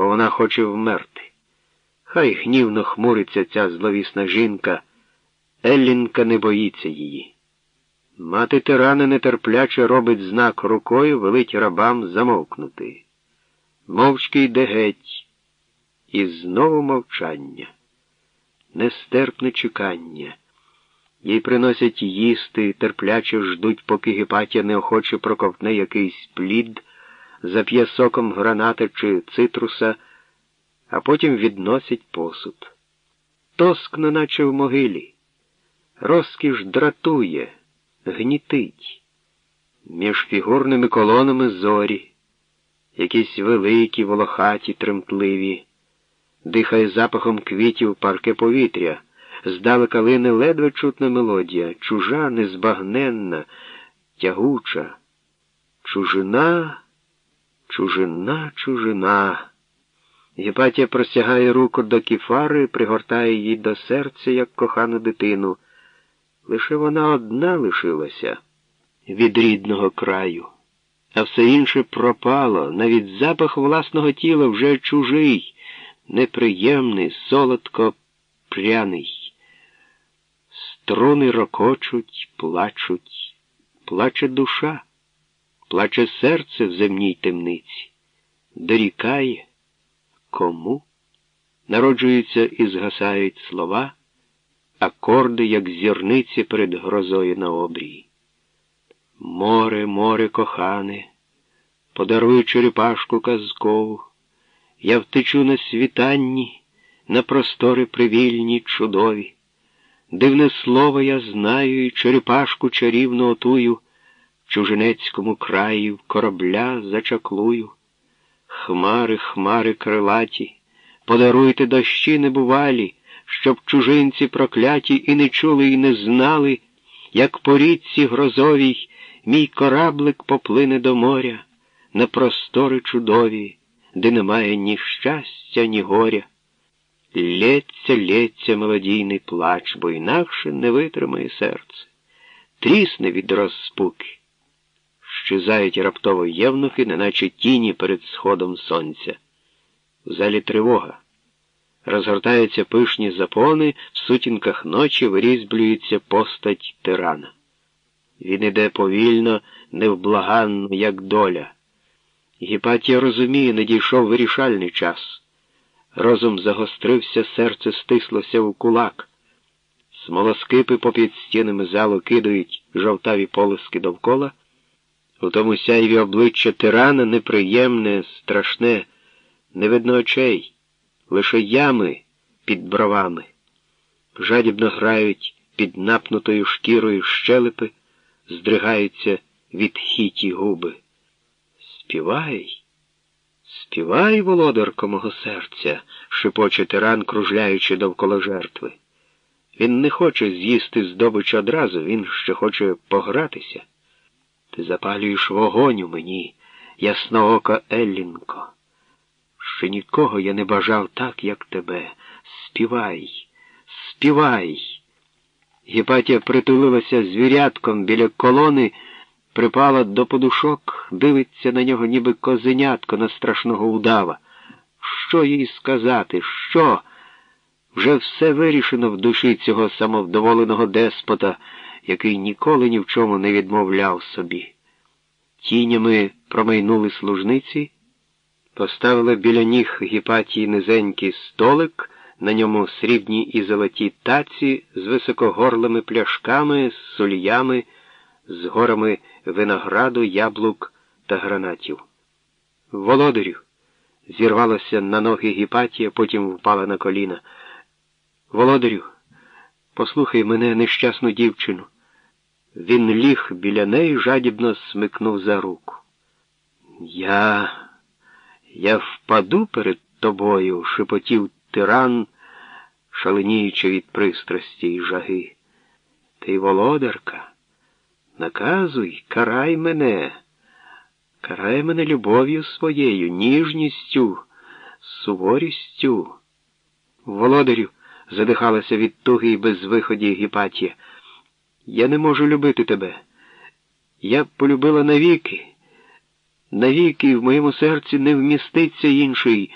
бо вона хоче вмерти. Хай гнівно хмуриться ця зловісна жінка, Еллінка не боїться її. Мати тирана нетерпляче робить знак рукою, велить рабам замовкнути. Мовчки йде геть, і знову мовчання, нестерпне чекання. Їй приносять їсти, терпляче ждуть, поки Гепатія неохоче проковтне якийсь плід, зап'є соком граната чи цитруса, а потім відносять посуд. Тоскно, наче в могилі. Розкіш дратує, гнітить. Між фігурними колонами зорі, якісь великі, волохаті, тремтливі, дихає запахом квітів парке повітря. Здалека лине ледве чутна мелодія, чужа, незбагненна, тягуча. Чужина, чужина, чужина. Гепатія простягає руку до кіфари, пригортає її до серця, як кохану дитину. Лише вона одна лишилася від рідного краю, а все інше пропало, навіть запах власного тіла вже чужий, неприємний, солодко пряний. Струни рокочуть, плачуть, плаче душа, плаче серце в земній темниці, дорікає, кому народжуються і згасають слова акорди, як зірниці перед грозою на обрії. Море, море кохане, подаруй черепашку казкову, я втечу на світанні, на простори привільні, чудові. Дивне слово я знаю, і черепашку чарівну отую, чужинецькому краї в корабля зачаклую. Хмари, хмари крилаті, подаруйте дощі небувалі щоб чужинці прокляті і не чули, і не знали, як по річці грозовій мій кораблик поплине до моря на простори чудові, де немає ні щастя, ні горя. Лється, лється мелодійний плач, бо інакше не витримає серце, трісне від розпуки. Щезають раптово євнухи, неначе тіні перед сходом сонця. В залі тривога. Розгортаються пишні запони, в сутінках ночі вирізблюється постать тирана. Він іде повільно, невблаганно, як доля. Гіпатія розуміє, не дійшов вирішальний час. Розум загострився, серце стислося в кулак. Смолоскипи попід стінами залу кидають жовтаві полоски довкола. У тому сяйві обличчя тирана неприємне, страшне, не видно очей лише ями під бровами, жадібно грають під напнутою шкірою щелепи, здригаються від хіті губи. Співай, співай, володарко мого серця, шепоче тиран, кружляючи довкола жертви. Він не хоче з'їсти здобич одразу, він ще хоче погратися. Ти запалюєш вогонь у мені, ясноока Еллінко. Ще нікого я не бажав так, як тебе. Співай, співай. Гіпатія притулилася звірятком біля колони, припала до подушок, дивиться на нього, ніби козенятко на страшного удава. Що їй сказати? Що? Вже все вирішено в душі цього самовдоволеного деспота, який ніколи ні в чому не відмовляв собі. Тінями промайнули служниці. Поставила біля ніг гіпатії низенький столик, на ньому срібні і золоті таці з високогорлими пляшками, з соліями, з горами винограду, яблук та гранатів. Володарю, зірвалася на ноги гіпатія, потім впала на коліна. Володарю, послухай мене нещасну дівчину. Він ліг біля неї жадібно смикнув за руку. Я. Я впаду перед тобою, шепотів тиран, шаленіючи від пристрасті й жаги. Ти, володарка, наказуй, карай мене, карай мене любов'ю своєю, ніжністю, суворістю. Володарю, задихалася від туги й безвиході Гіпатія. Я не можу любити тебе. Я полюбила навіки навіки в моєму серці не вміститься інший.